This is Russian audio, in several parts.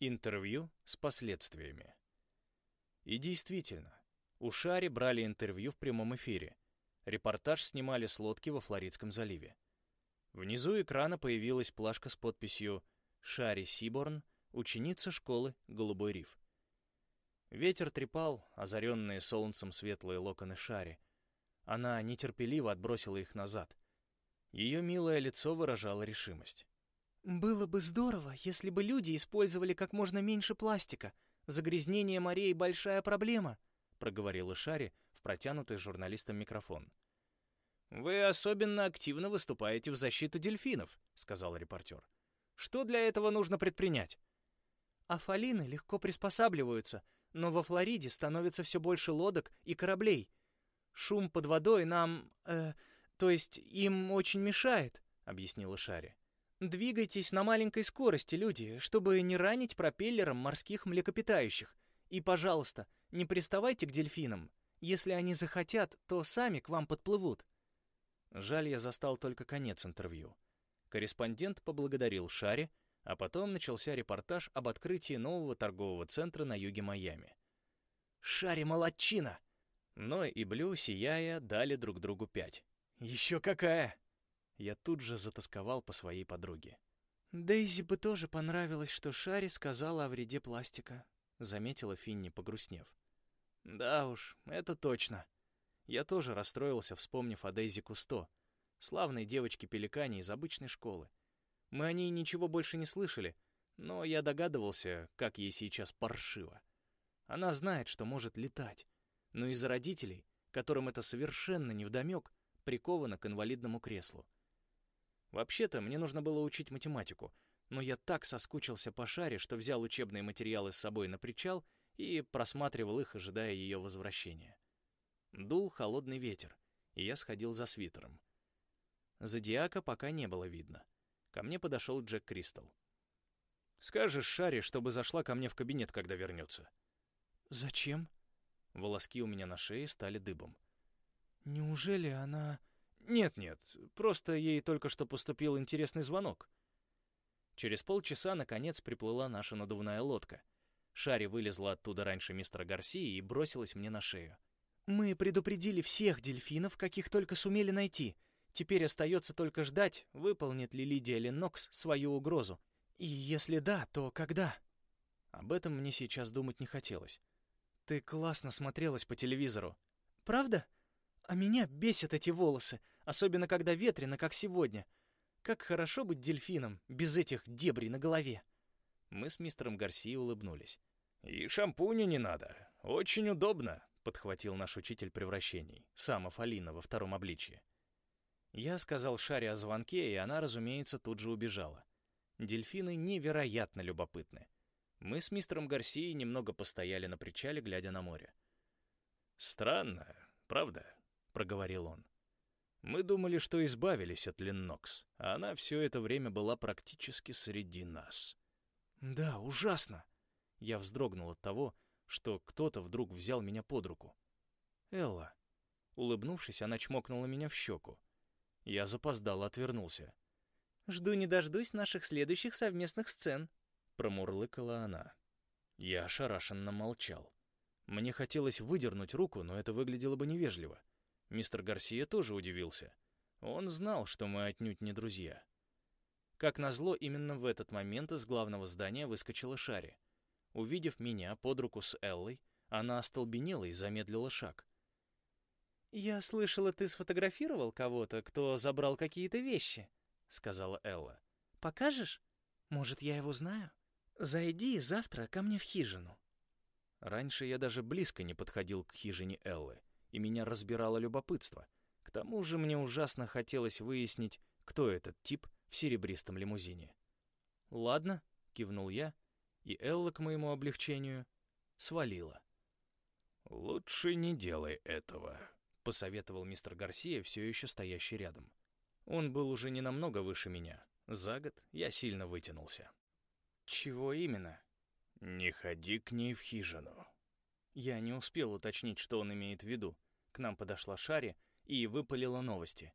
Интервью с последствиями. И действительно, у Шари брали интервью в прямом эфире. Репортаж снимали с лодки во Флоридском заливе. Внизу экрана появилась плашка с подписью «Шари Сиборн, ученица школы Голубой риф». Ветер трепал озаренные солнцем светлые локоны Шари. Она нетерпеливо отбросила их назад. Ее милое лицо выражало решимость. Было бы здорово, если бы люди использовали как можно меньше пластика. Загрязнение морей — большая проблема, — проговорила Шари в протянутый журналистам микрофон. «Вы особенно активно выступаете в защиту дельфинов», — сказал репортер. «Что для этого нужно предпринять?» Афалины легко приспосабливаются, но во Флориде становится все больше лодок и кораблей. Шум под водой нам... Э, то есть им очень мешает», — объяснила Шари. Двигайтесь на маленькой скорости, люди, чтобы не ранить пропеллером морских млекопитающих. И, пожалуйста, не приставайте к дельфинам. Если они захотят, то сами к вам подплывут. Жаль, я застал только конец интервью. Корреспондент поблагодарил Шаре, а потом начался репортаж об открытии нового торгового центра на юге Майами. «Шаре молодчина!» Ной и Блю, сияя, дали друг другу пять. «Еще какая!» Я тут же затасковал по своей подруге. «Дейзи бы тоже понравилось, что Шари сказала о вреде пластика», — заметила Финни, погрустнев. «Да уж, это точно. Я тоже расстроился, вспомнив о Дейзи Кусто, славной девочке-пеликане из обычной школы. Мы о ней ничего больше не слышали, но я догадывался, как ей сейчас паршиво. Она знает, что может летать, но из-за родителей, которым это совершенно невдомек, прикована к инвалидному креслу. Вообще-то, мне нужно было учить математику, но я так соскучился по шаре, что взял учебные материалы с собой на причал и просматривал их, ожидая ее возвращения. Дул холодный ветер, и я сходил за свитером. Зодиака пока не было видно. Ко мне подошел Джек Кристал. «Скажешь Шаре, чтобы зашла ко мне в кабинет, когда вернется». «Зачем?» Волоски у меня на шее стали дыбом. «Неужели она...» Нет-нет, просто ей только что поступил интересный звонок. Через полчаса, наконец, приплыла наша надувная лодка. Шари вылезла оттуда раньше мистера Гарсии и бросилась мне на шею. «Мы предупредили всех дельфинов, каких только сумели найти. Теперь остается только ждать, выполнит ли Лидия Леннокс свою угрозу. И если да, то когда?» Об этом мне сейчас думать не хотелось. «Ты классно смотрелась по телевизору». «Правда?» А меня бесят эти волосы, особенно когда ветрено, как сегодня. Как хорошо быть дельфином без этих дебрей на голове. Мы с мистером Гарси улыбнулись. «И шампуня не надо. Очень удобно», — подхватил наш учитель превращений, сам Афалина во втором обличье. Я сказал Шаре о звонке, и она, разумеется, тут же убежала. Дельфины невероятно любопытны. Мы с мистером Гарсией немного постояли на причале, глядя на море. «Странно, правда?» проговорил он. Мы думали, что избавились от Леннокс, а она все это время была практически среди нас. Да, ужасно. Я вздрогнул от того, что кто-то вдруг взял меня под руку. Элла. Улыбнувшись, она чмокнула меня в щеку. Я запоздало отвернулся. «Жду не дождусь наших следующих совместных сцен», — промурлыкала она. Я ошарашенно молчал. Мне хотелось выдернуть руку, но это выглядело бы невежливо. Мистер Гарсия тоже удивился. Он знал, что мы отнюдь не друзья. Как назло, именно в этот момент из главного здания выскочила Шари. Увидев меня под руку с Эллой, она остолбенела и замедлила шаг. «Я слышала, ты сфотографировал кого-то, кто забрал какие-то вещи», — сказала Элла. «Покажешь? Может, я его знаю? Зайди завтра ко мне в хижину». Раньше я даже близко не подходил к хижине Эллы и меня разбирало любопытство. К тому же мне ужасно хотелось выяснить, кто этот тип в серебристом лимузине. «Ладно», — кивнул я, и Элла, к моему облегчению, свалила. «Лучше не делай этого», — посоветовал мистер Гарсия, все еще стоящий рядом. Он был уже не намного выше меня. За год я сильно вытянулся. «Чего именно?» «Не ходи к ней в хижину», я не успел уточнить, что он имеет в виду. К нам подошла Шари и выпалила новости.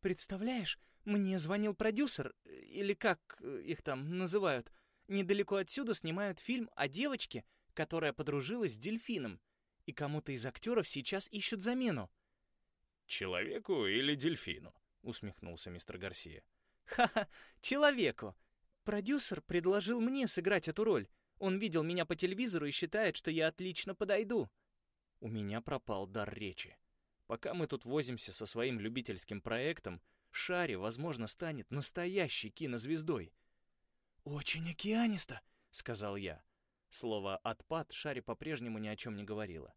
«Представляешь, мне звонил продюсер, или как их там называют. Недалеко отсюда снимают фильм о девочке, которая подружилась с дельфином, и кому-то из актеров сейчас ищут замену. «Человеку или дельфину?» — усмехнулся мистер Гарсия. «Ха-ха, человеку. Продюсер предложил мне сыграть эту роль. Он видел меня по телевизору и считает, что я отлично подойду». У меня пропал дар речи. Пока мы тут возимся со своим любительским проектом, Шари, возможно, станет настоящей кинозвездой. «Очень океанисто», — сказал я. Слово «отпад» Шари по-прежнему ни о чем не говорила.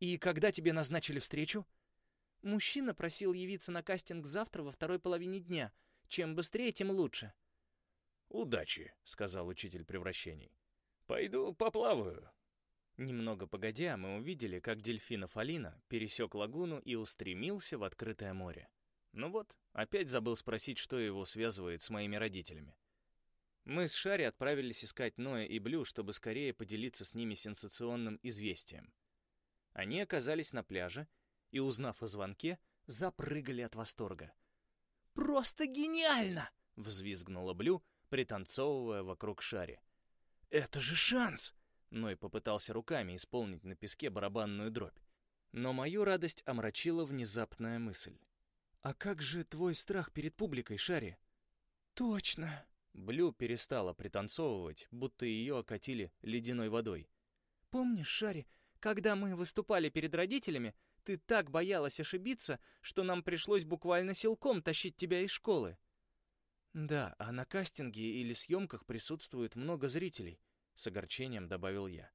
«И когда тебе назначили встречу?» Мужчина просил явиться на кастинг завтра во второй половине дня. Чем быстрее, тем лучше. «Удачи», — сказал учитель превращений. «Пойду поплаваю». Немного погодя, мы увидели, как дельфинов Алина пересек лагуну и устремился в открытое море. Ну вот, опять забыл спросить, что его связывает с моими родителями. Мы с Шари отправились искать Ноя и Блю, чтобы скорее поделиться с ними сенсационным известием. Они оказались на пляже и, узнав о звонке, запрыгали от восторга. «Просто гениально!» — взвизгнула Блю, пританцовывая вокруг Шари. «Это же шанс!» — Ной попытался руками исполнить на песке барабанную дробь. Но мою радость омрачила внезапная мысль. «А как же твой страх перед публикой, Шари?» «Точно!» Блю перестала пританцовывать, будто ее окатили ледяной водой. «Помнишь, Шари, когда мы выступали перед родителями, ты так боялась ошибиться, что нам пришлось буквально силком тащить тебя из школы?» «Да, а на кастинге или съемках присутствует много зрителей», — с огорчением добавил я.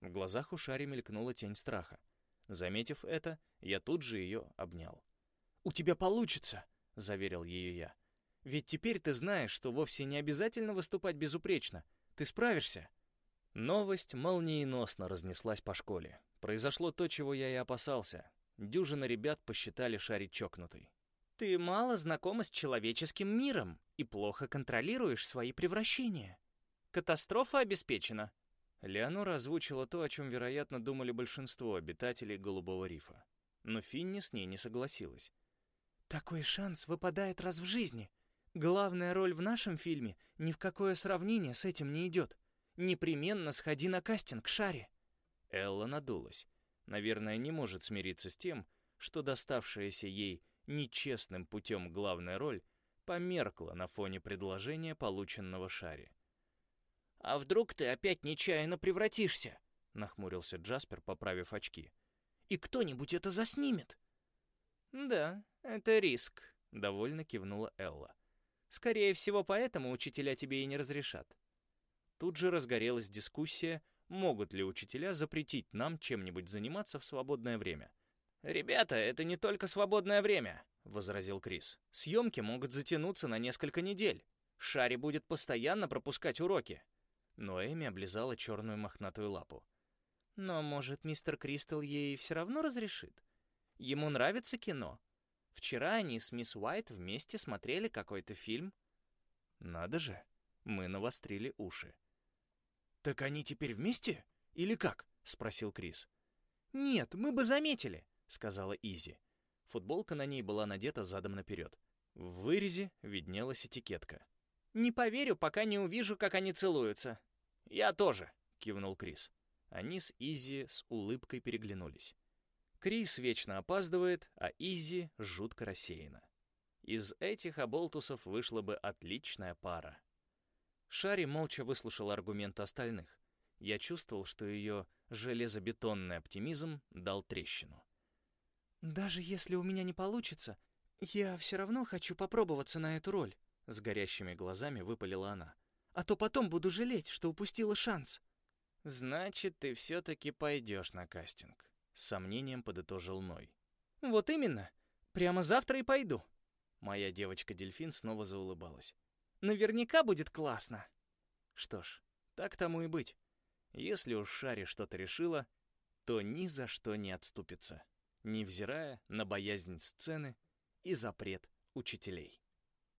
В глазах у Шари мелькнула тень страха. Заметив это, я тут же ее обнял. «У тебя получится», — заверил ее я. Ведь теперь ты знаешь, что вовсе не обязательно выступать безупречно. Ты справишься. Новость молниеносно разнеслась по школе. Произошло то, чего я и опасался. Дюжина ребят посчитали шарить чокнутой. Ты мало знакома с человеческим миром и плохо контролируешь свои превращения. Катастрофа обеспечена. Леонора озвучила то, о чем, вероятно, думали большинство обитателей Голубого рифа. Но Финни с ней не согласилась. «Такой шанс выпадает раз в жизни. Главная роль в нашем фильме ни в какое сравнение с этим не идет. Непременно сходи на кастинг, Шаре. Элла надулась. Наверное, не может смириться с тем, что доставшаяся ей нечестным путем главная роль померкла на фоне предложения, полученного Шаре. «А вдруг ты опять нечаянно превратишься?» — нахмурился Джаспер, поправив очки. «И кто-нибудь это заснимет?» «Да, это риск», — довольно кивнула Элла. Скорее всего, поэтому учителя тебе и не разрешат. Тут же разгорелась дискуссия, могут ли учителя запретить нам чем-нибудь заниматься в свободное время. «Ребята, это не только свободное время», — возразил Крис. «Съемки могут затянуться на несколько недель. Шари будет постоянно пропускать уроки». Но Эми облизала черную мохнатую лапу. «Но, может, мистер Кристал ей все равно разрешит? Ему нравится кино. Вчера они с мисс Уайт вместе смотрели какой-то фильм. Надо же, мы навострили уши. «Так они теперь вместе? Или как?» — спросил Крис. «Нет, мы бы заметили», — сказала Изи. Футболка на ней была надета задом наперед. В вырезе виднелась этикетка. «Не поверю, пока не увижу, как они целуются». «Я тоже», — кивнул Крис. Они с Изи с улыбкой переглянулись. Крис вечно опаздывает, а Изи жутко рассеяна. Из этих оболтусов вышла бы отличная пара. Шари молча выслушал аргументы остальных. Я чувствовал, что ее железобетонный оптимизм дал трещину. «Даже если у меня не получится, я все равно хочу попробоваться на эту роль», — с горящими глазами выпалила она. «А то потом буду жалеть, что упустила шанс». «Значит, ты все-таки пойдешь на кастинг», с сомнением подытожил Ной. «Вот именно. Прямо завтра и пойду». Моя девочка-дельфин снова заулыбалась. «Наверняка будет классно». Что ж, так тому и быть. Если уж Шари что-то решила, то ни за что не отступится, невзирая на боязнь сцены и запрет учителей.